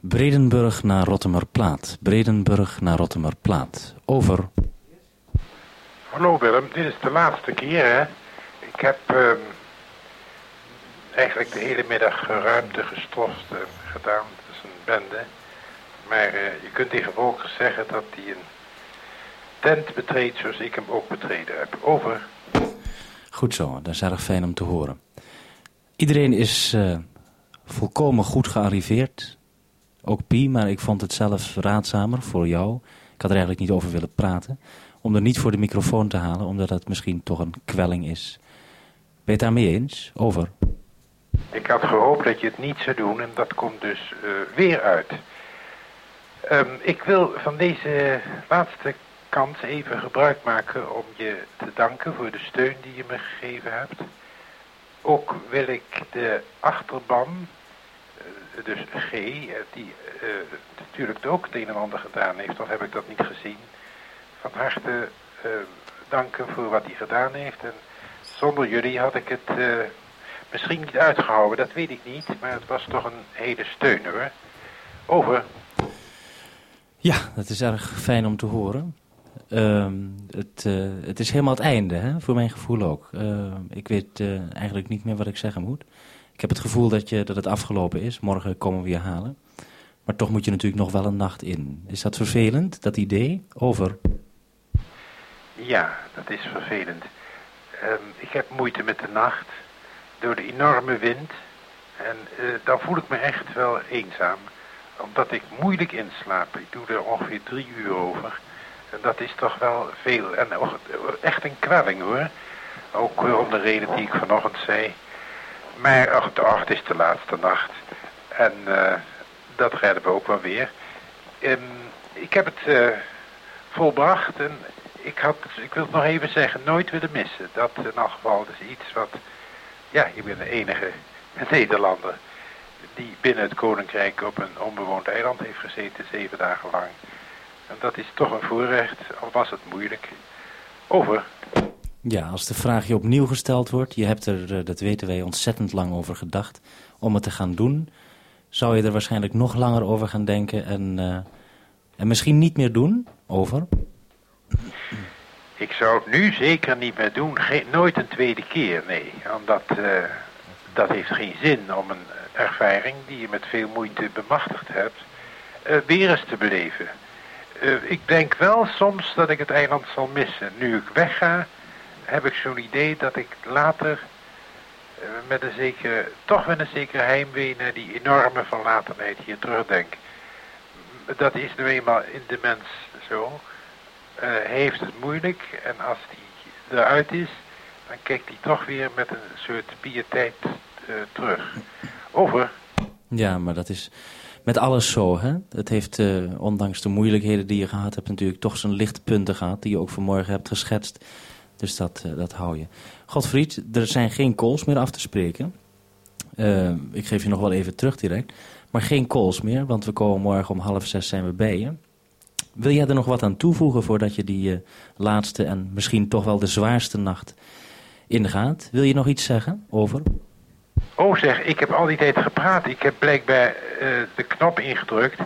Bredenburg naar Rottemerplaat. Bredenburg naar Rottemerplaat. Over. Hallo Willem, dit is de laatste keer hè. Ik heb ehm, eigenlijk de hele middag ruimte gestoft en gedaan. Het is een bende. Maar eh, je kunt tegen Volkers zeggen dat hij een tent betreedt zoals ik hem ook betreden heb. Over. Goed zo, dat is erg fijn om te horen. Iedereen is eh, volkomen goed gearriveerd. Ook Pi, maar ik vond het zelf raadzamer voor jou. Ik had er eigenlijk niet over willen praten. Om er niet voor de microfoon te halen, omdat dat misschien toch een kwelling is. Ben je het daarmee eens? Over. Ik had gehoopt dat je het niet zou doen en dat komt dus eh, weer uit. Ehm, ik wil van deze laatste kans even gebruik maken om je te danken voor de steun die je me gegeven hebt. Ook wil ik de achterban, dus G, eh, die uh, natuurlijk ook het een en ander gedaan heeft, of heb ik dat niet gezien, van harte danken voor wat hij gedaan heeft. En zonder jullie had ik het misschien niet uitgehouden, dat weet ik niet, maar het was toch een hele steun hoor. Over. Ja, dat is erg fijn om te horen. Ehm, het, het is helemaal het einde, hè? voor mijn gevoel ook. Uh, ik weet eigenlijk niet meer wat ik zeggen moet. Ik heb het gevoel dat, je, dat het afgelopen is. Morgen komen we je halen. Maar toch moet je natuurlijk nog wel een nacht in. Is dat vervelend, dat idee? Over. Ja, dat is vervelend. Um, ik heb moeite met de nacht. Door de enorme wind. En dan voel ik me echt wel eenzaam. Omdat ik moeilijk inslaap. Ik doe er ongeveer drie uur over. En dat is toch wel veel. En echt een kwelling hoor. Ook om de reden die ik vanochtend zei. Maar ach, het is de laatste nacht. En uh, dat redden we ook wel weer. Um, ik heb het uh, volbracht en ik, had, ik wil het nog even zeggen, nooit willen missen. Dat in elk geval is iets wat, ja, ik ben de enige Nederlander die binnen het Koninkrijk op een onbewoond eiland heeft gezeten, zeven dagen lang. En dat is toch een voorrecht, al was het moeilijk. Over. Ja, als de vraag je opnieuw gesteld wordt, je hebt er, eh, dat weten wij, ontzettend lang over gedacht om het te gaan doen. Zou je er waarschijnlijk nog langer over gaan denken en, uh, en misschien niet meer doen? Over. Ik zou het nu zeker niet meer doen. Geen, nooit een tweede keer, nee. Omdat uh, dat heeft geen zin om een ervaring die je met veel moeite bemachtigd hebt, weer eens te beleven. Ik denk wel soms dat ik het eiland zal missen. Nu ik wegga, heb ik zo'n idee dat ik later uh, met een zekere, toch met een zekere heimwee naar die enorme verlatenheid hier terugdenk. Dat is nu eenmaal in de mens zo. Uh, heeft het moeilijk en als die eruit is, dan kijkt hij toch weer met een soort pietijd terug. Over. Ja, maar dat is met alles zo. Hè? Het heeft, ondanks de moeilijkheden die je gehad hebt, natuurlijk toch zijn lichtpunten gehad. Die je ook vanmorgen hebt geschetst. Dus dat, uh, dat hou je. Godfried, er zijn geen calls meer af te spreken. Uh, ik geef je nog wel even terug direct. Maar geen calls meer, want we komen morgen om half zes zijn we bij je. Wil jij er nog wat aan toevoegen voordat je die laatste en misschien toch wel de zwaarste nacht ingaat? Wil je nog iets zeggen over? Oh zeg, ik heb al die tijd gepraat. Ik heb blijkbaar de knop ingedrukt.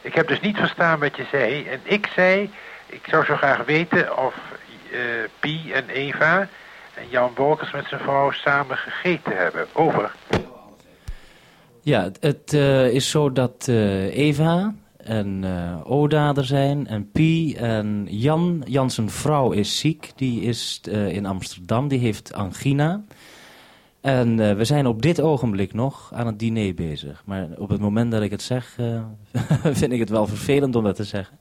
Ik heb dus niet verstaan wat je zei. En ik zei, ik zou zo graag weten of Pi en Eva en Jan Wolkers met zijn vrouw samen gegeten hebben. Over. Ja, het uh, is zo dat Eva en Oda er zijn en Pi en Jan. Jan zijn vrouw is ziek, die is in Amsterdam, die heeft angina. En uh, we zijn op dit ogenblik nog aan het diner bezig. Maar op het moment dat ik het zeg, uh, vind ik het wel vervelend om dat te zeggen.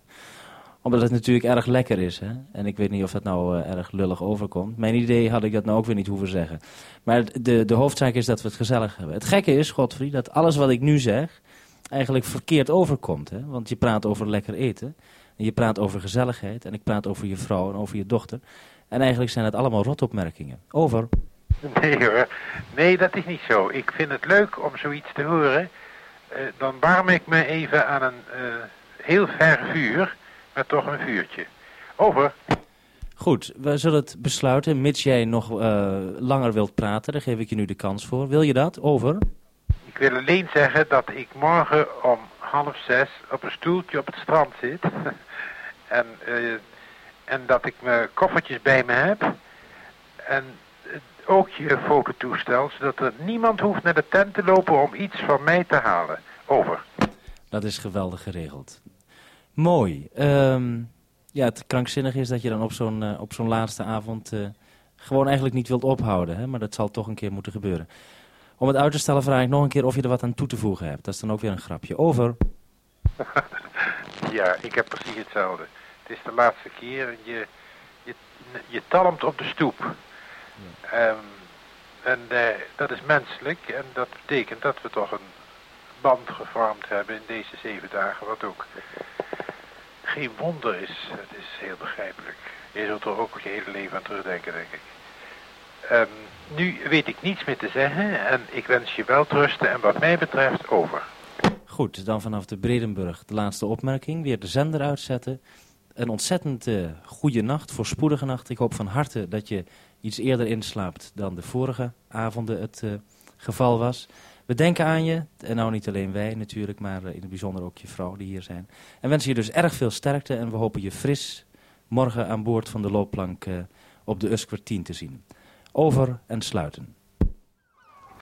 Omdat het natuurlijk erg lekker is. Hè? En ik weet niet of dat nou uh, erg lullig overkomt. Mijn idee had ik dat nou ook weer niet hoeven zeggen. Maar de, de hoofdzaak is dat we het gezellig hebben. Het gekke is, Godfried, dat alles wat ik nu zeg eigenlijk verkeerd overkomt. Hè? Want je praat over lekker eten. En je praat over gezelligheid. En ik praat over je vrouw en over je dochter. En eigenlijk zijn het allemaal rotopmerkingen. Over. Nee hoor, nee dat is niet zo. Ik vind het leuk om zoiets te horen. Uh, dan warm ik me even aan een uh, heel ver vuur, maar toch een vuurtje. Over. Goed, we zullen het besluiten, mits jij nog uh, langer wilt praten. Daar geef ik je nu de kans voor. Wil je dat? Over. Ik wil alleen zeggen dat ik morgen om half zes op een stoeltje op het strand zit. en, eh, en dat ik mijn koffertjes bij me heb. En eh, ook je fototoestel, zodat er niemand hoeft naar de tent te lopen om iets van mij te halen. Over. Dat is geweldig geregeld. Mooi. Ehm, ja, het krankzinnig is dat je dan op zo'n eh, op zo'n laatste avond eh, gewoon eigenlijk niet wilt ophouden. Hè? Maar dat zal toch een keer moeten gebeuren. Om het uit te stellen vraag ik nog een keer of je er wat aan toe te voegen hebt. Dat is dan ook weer een grapje. Over. ja, ik heb precies hetzelfde. Het is de laatste keer. Je, je, je talmt op de stoep. Ja. Ehm, en uh, dat is menselijk. En dat betekent dat we toch een band gevormd hebben in deze zeven dagen. Wat ook geen wonder is. Het is heel begrijpelijk. Je zult er ook je hele leven aan terugdenken, denk ik. Um, nu weet ik niets meer te zeggen en ik wens je wel trusten en wat mij betreft over. Goed, dan vanaf de Bredenburg de laatste opmerking. Weer de zender uitzetten. Een ontzettend uh, goede nacht, voorspoedige nacht. Ik hoop van harte dat je iets eerder inslaapt dan de vorige avonden het uh, geval was. We denken aan je, en nou niet alleen wij natuurlijk, maar uh, in het bijzonder ook je vrouw die hier zijn. En wensen je dus erg veel sterkte en we hopen je fris morgen aan boord van de loopplank op de 10 te zien over en sluiten.